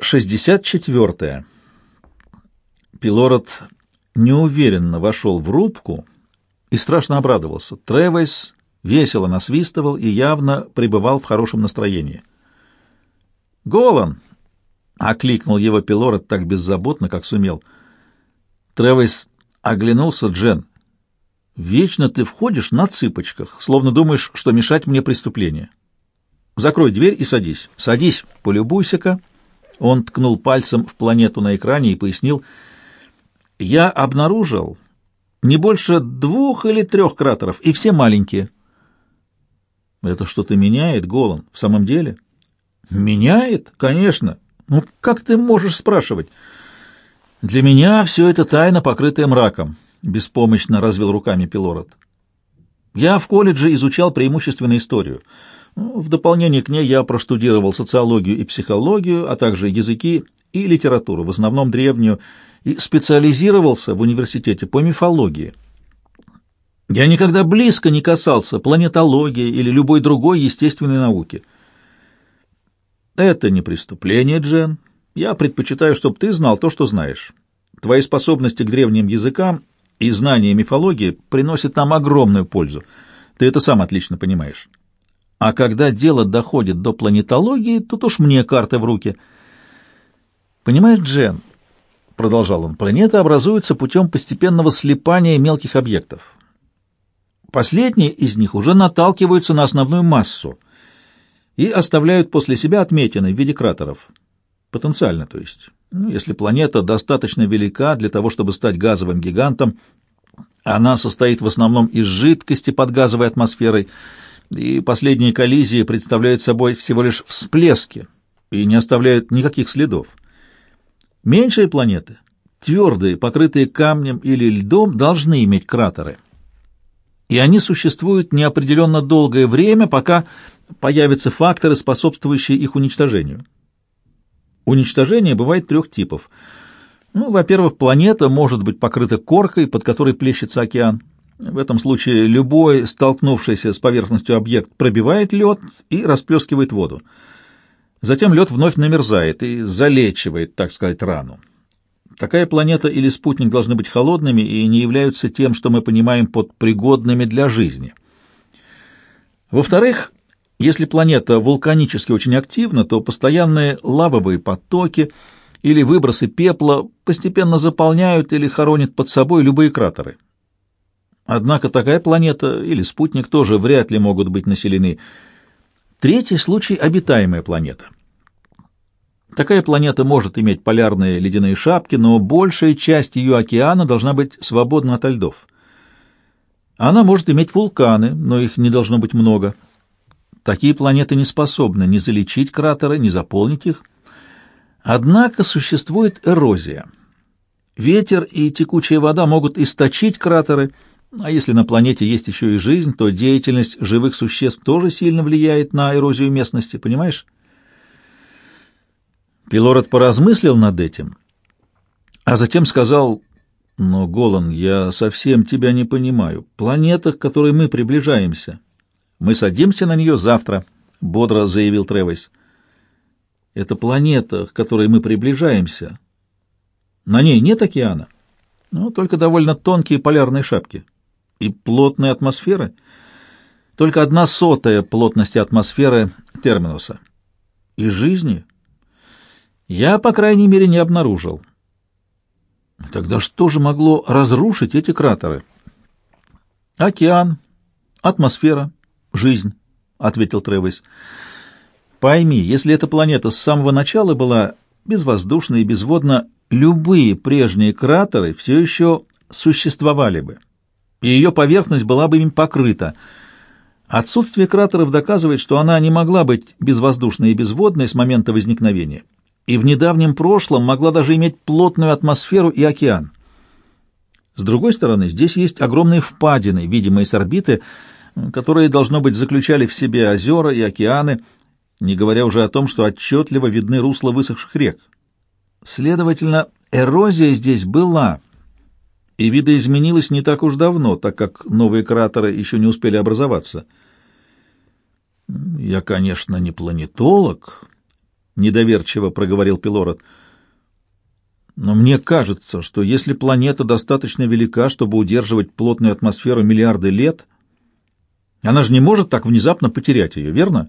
64. Пилород неуверенно вошел в рубку и страшно обрадовался. Тревойс весело насвистывал и явно пребывал в хорошем настроении. «Голан!» — окликнул его Пилород так беззаботно, как сумел. Тревойс оглянулся Джен. «Вечно ты входишь на цыпочках, словно думаешь, что мешать мне преступление. Закрой дверь и садись. Садись, полюбуйся-ка». Он ткнул пальцем в планету на экране и пояснил. «Я обнаружил не больше двух или трех кратеров, и все маленькие». «Это что-то меняет, Голан, в самом деле?» «Меняет? Конечно. Ну, как ты можешь спрашивать?» «Для меня все это тайна, покрытая мраком», — беспомощно развел руками Пилород. «Я в колледже изучал преимущественно историю». В дополнение к ней я проштудировал социологию и психологию, а также языки и литературу, в основном древнюю, и специализировался в университете по мифологии. Я никогда близко не касался планетологии или любой другой естественной науки. Это не преступление, Джен. Я предпочитаю, чтобы ты знал то, что знаешь. Твои способности к древним языкам и знания мифологии приносят нам огромную пользу. Ты это сам отлично понимаешь. А когда дело доходит до планетологии, тут уж мне карты в руки. Понимаешь, Джен, — продолжал он, — планеты образуются путем постепенного слипания мелких объектов. Последние из них уже наталкиваются на основную массу и оставляют после себя отметины в виде кратеров. Потенциально, то есть. Ну, если планета достаточно велика для того, чтобы стать газовым гигантом, она состоит в основном из жидкости под газовой атмосферой — и последние коллизии представляют собой всего лишь всплески и не оставляют никаких следов. Меньшие планеты, твердые, покрытые камнем или льдом, должны иметь кратеры. И они существуют неопределенно долгое время, пока появятся факторы, способствующие их уничтожению. Уничтожение бывает трех типов. Ну, во-первых, планета может быть покрыта коркой, под которой плещется океан. В этом случае любой столкнувшийся с поверхностью объект пробивает лед и расплескивает воду. Затем лед вновь намерзает и залечивает, так сказать, рану. Такая планета или спутник должны быть холодными и не являются тем, что мы понимаем под пригодными для жизни. Во-вторых, если планета вулканически очень активна, то постоянные лавовые потоки или выбросы пепла постепенно заполняют или хоронят под собой любые кратеры. Однако такая планета или спутник тоже вряд ли могут быть населены. Третий случай — обитаемая планета. Такая планета может иметь полярные ледяные шапки, но большая часть ее океана должна быть свободна от льдов. Она может иметь вулканы, но их не должно быть много. Такие планеты не способны ни залечить кратеры, ни заполнить их. Однако существует эрозия. Ветер и текучая вода могут источить кратеры — а если на планете есть еще и жизнь, то деятельность живых существ тоже сильно влияет на эрозию местности, понимаешь? Пилород поразмыслил над этим, а затем сказал, «Но, Голан, я совсем тебя не понимаю. Планета, к которой мы приближаемся. Мы садимся на нее завтра», — бодро заявил Тревойс. «Это планета, к которой мы приближаемся. На ней нет океана, но только довольно тонкие полярные шапки» и плотной атмосферы. Только одна сотая плотности атмосферы терминуса. И жизни я, по крайней мере, не обнаружил. Тогда что же могло разрушить эти кратеры? Океан, атмосфера, жизнь, — ответил Тревис. Пойми, если эта планета с самого начала была безвоздушна и безводна, любые прежние кратеры все еще существовали бы и ее поверхность была бы им покрыта. Отсутствие кратеров доказывает, что она не могла быть безвоздушной и безводной с момента возникновения, и в недавнем прошлом могла даже иметь плотную атмосферу и океан. С другой стороны, здесь есть огромные впадины, видимые с орбиты, которые, должно быть, заключали в себе озера и океаны, не говоря уже о том, что отчетливо видны русла высохших рек. Следовательно, эрозия здесь была — и видоизменилось не так уж давно, так как новые кратеры еще не успели образоваться. Я, конечно, не планетолог, — недоверчиво проговорил Пилород. «Но мне кажется, что если планета достаточно велика, чтобы удерживать плотную атмосферу миллиарды лет, она же не может так внезапно потерять ее, верно?»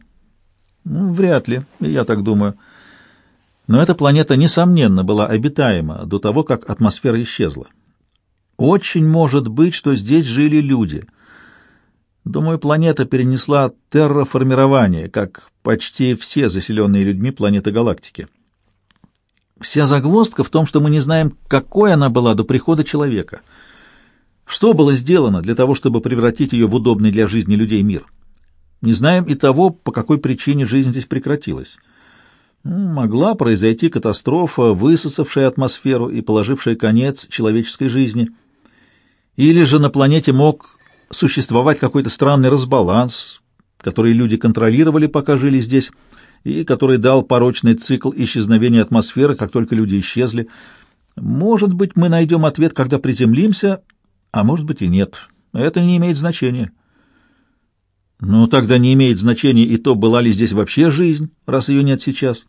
ну, «Вряд ли, я так думаю. Но эта планета, несомненно, была обитаема до того, как атмосфера исчезла. Очень может быть, что здесь жили люди. Думаю, планета перенесла терраформирование, как почти все заселенные людьми планеты галактики. Вся загвоздка в том, что мы не знаем, какой она была до прихода человека. Что было сделано для того, чтобы превратить ее в удобный для жизни людей мир? Не знаем и того, по какой причине жизнь здесь прекратилась. Могла произойти катастрофа, высосавшая атмосферу и положившая конец человеческой жизни. Или же на планете мог существовать какой-то странный разбаланс, который люди контролировали, пока жили здесь, и который дал порочный цикл исчезновения атмосферы, как только люди исчезли. Может быть, мы найдем ответ, когда приземлимся, а может быть и нет. Это не имеет значения. Но тогда не имеет значения и то, была ли здесь вообще жизнь, раз ее нет сейчас.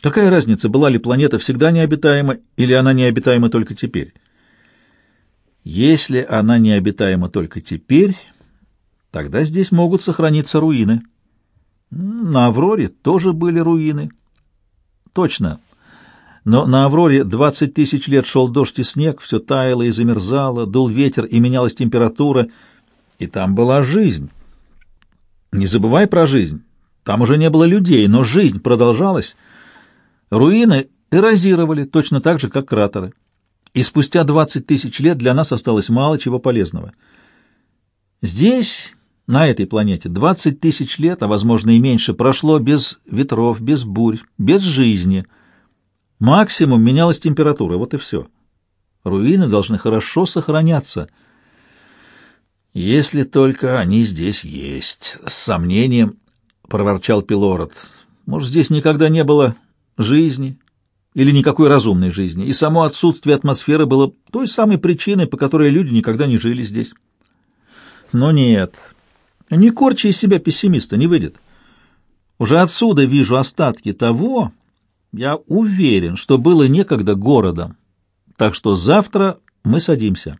Какая разница, была ли планета всегда необитаема, или она необитаема только теперь? Если она необитаема только теперь, тогда здесь могут сохраниться руины. На Авроре тоже были руины. Точно. Но на Авроре 20 тысяч лет шел дождь и снег, все таяло и замерзало, дул ветер и менялась температура, и там была жизнь. Не забывай про жизнь. Там уже не было людей, но жизнь продолжалась. Руины эрозировали точно так же, как кратеры и спустя 20 тысяч лет для нас осталось мало чего полезного. Здесь, на этой планете, 20 тысяч лет, а возможно и меньше, прошло без ветров, без бурь, без жизни. Максимум менялась температура, вот и все. Руины должны хорошо сохраняться. Если только они здесь есть, с сомнением проворчал Пилород. Может, здесь никогда не было жизни, или никакой разумной жизни, и само отсутствие атмосферы было той самой причиной, по которой люди никогда не жили здесь. Но нет, не корчи из себя пессимиста, не выйдет. Уже отсюда вижу остатки того, я уверен, что было некогда городом. Так что завтра мы садимся.